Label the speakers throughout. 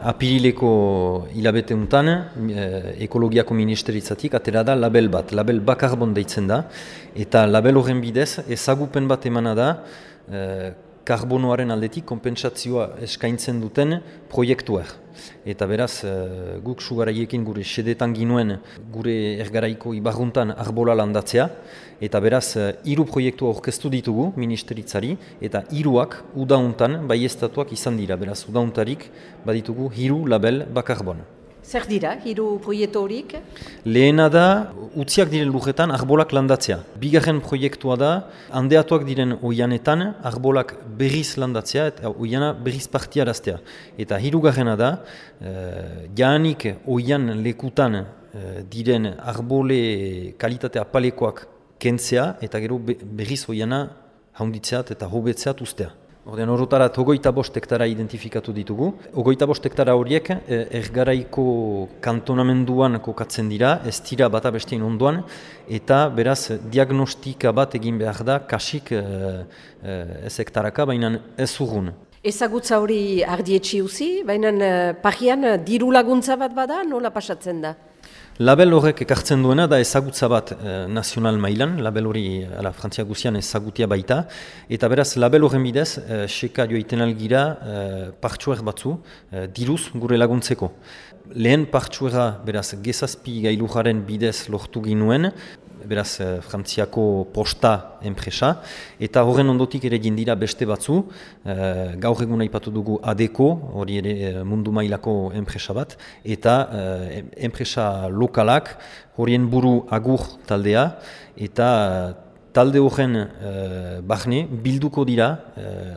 Speaker 1: Apirileko hilabete untan, ekologiako ministeritzatik, atera da label bat, label bakarbon deitzen da, eta label horren bidez ezagupen bat emana da, karbonoaren aldetik konpentsazioa eskaintzen duten proiektuak. Eta beraz, uh, guk sugaraiekin gure sedetan ginuen gure ergaraiko ibarruntan arbola landatzea, eta beraz, uh, hiru proiektua orkestu ditugu ministeritzari, eta hiruak udauntan bai estatuak izan dira, beraz, udauntarik baditugu hiru label bakarbon.
Speaker 2: Zer dira, hiru proiektu horiek?
Speaker 1: Lehena da, utziak diren lujetan arbolak landatzea. Bigarren proiektua da, handeatuak diren oianetan arbolak berriz landatzea eta oiana berriz partiaraztea. Eta hirugarrena da, e, jaanik oian lekutan e, diren arbole kalitate apalekoak kentzea eta gero berriz oiana haunditzea eta hobetzeat ustea. Ordean horretarat hogeita bost hektara identifikatu ditugu. Hogeita bost hektara horiek eh, ergaraiko kantonamenduan kokatzen dira, ez dira bata bestein onduan, eta beraz diagnostika bat egin behar da kasik e, ez hektaraka, baina ez urgun.
Speaker 2: Ezagutza hori ardietxi uzi, baina pagian diru laguntza bat bada, nola pasatzen da?
Speaker 1: Label horrek ekartzen duena da ezagutza bat eh, nazional mailan, label hori ala, Frantzia guzian ezagutia baita, eta beraz label horren bidez, eh, seka joiten algira eh, partxuer batzu, eh, diruz gure laguntzeko. Lehen partxuera beraz gezazpi gailujaren bidez lortu ginuen, beraz eh, Frantziako posta enpresa, eta horren ondotik ere dira beste batzu, eh, gaur egun aipatu dugu ADECO, hori ere eh, mundu mailako enpresa bat, eta eh, enpresa lokalak horien buru agur taldea, eta talde horren eh, bahne bilduko dira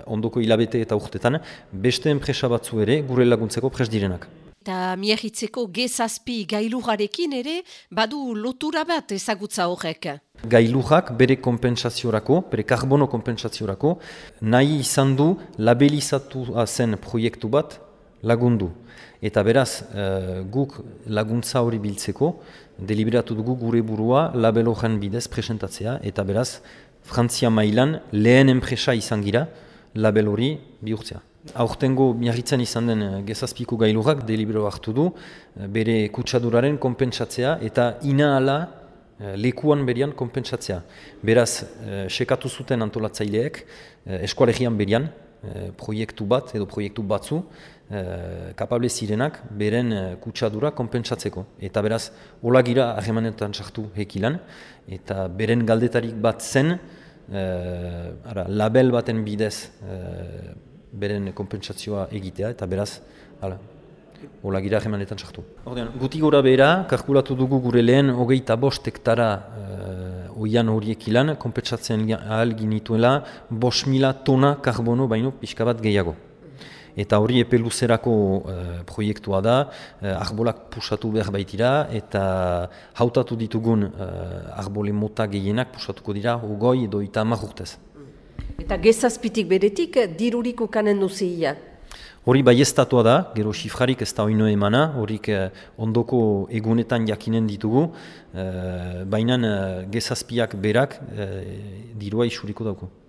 Speaker 1: ondoko hilabete eta urtetan, beste enpresa batzu ere gure laguntzeko pres direnak.
Speaker 2: Eta miagitzeko gezazpi gailujarekin ere, badu lotura bat ezagutza horrek.
Speaker 1: Gailujak bere kompensaziorako, bere karbono kompensaziorako, nahi izan du labelizatu zen proiektu bat lagundu. Eta beraz, uh, guk laguntza hori biltzeko, deliberatu dugu gure burua labelojan bidez presentatzea, eta beraz, Frantzia mailan lehen enpresa izan gira label hori bihurtzea. Aurtengo miarritzen izan den eh, gezazpiko gailurak delibero hartu du eh, bere kutsaduraren konpentsatzea eta ina ala eh, lekuan berian konpentsatzea. Beraz, sekatu zuten antolatzaileek eskualegian berian proiektu bat edo proiektu batzu kapable zirenak beren kutsadura konpentsatzeko. Eta beraz, hola gira ahemanetan sartu hekilan eta beren galdetarik bat zen ara, label baten bidez beren konpentsazioa egitea eta beraz, hala, hola gira jemanetan sartu. Ordean, guti gora behera, kalkulatu dugu gure lehen hogeita bost hektara uh, oian horiek ilan, konpentsatzen ahal ginituela bost mila tona karbono baino pixka bat gehiago. Eta hori epe luzerako uh, proiektua da, uh, arbolak pusatu behar baitira, eta hautatu ditugun uh, arbole mota gehienak pusatuko dira, ugoi edo eta urtez.
Speaker 2: Eta gezazpitik beretik, diruriko kanen duzia?
Speaker 1: Hori bai da, gero xifrarik ez da oino emana, horik eh, ondoko egunetan jakinen ditugu, eh, baina eh, gezazpiak berak eh, dirua isuriko dauko.